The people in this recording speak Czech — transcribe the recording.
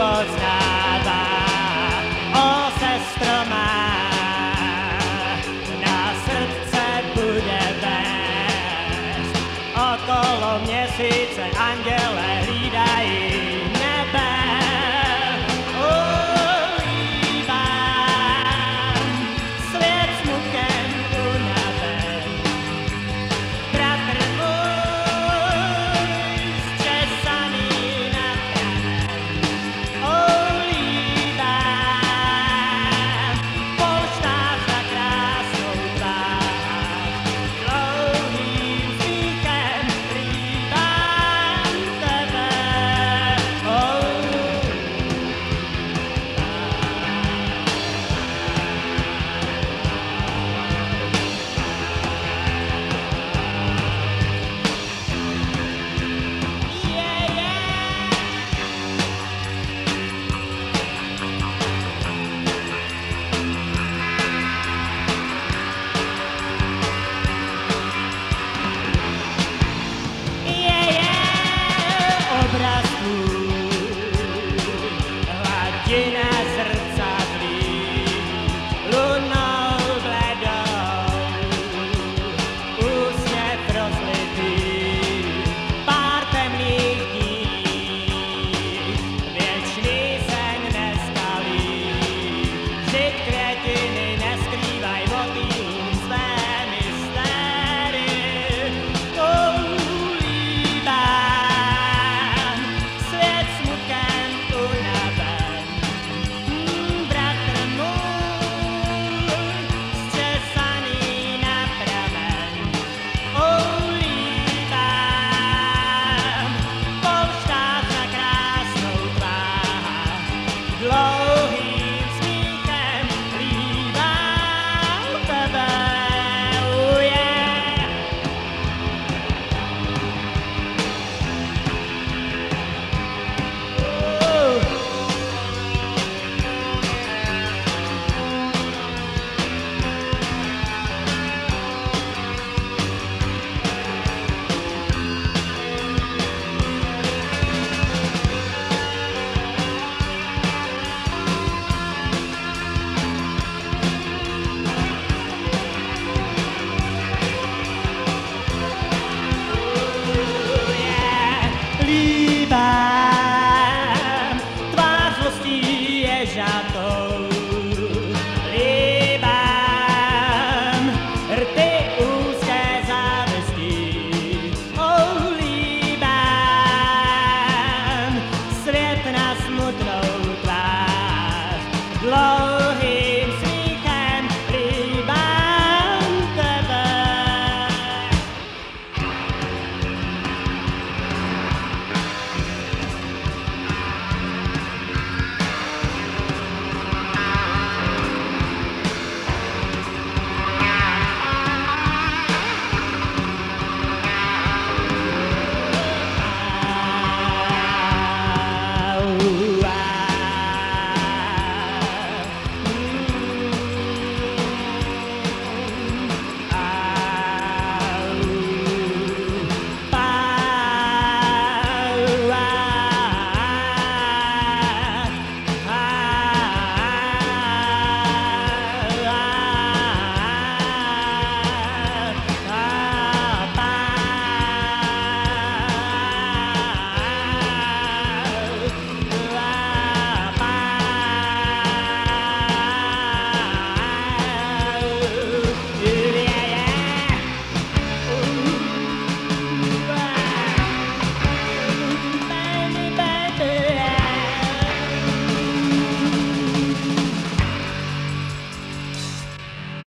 poznává. O sestro má, na srdce bude vést. Okolo měsíce anděle nasr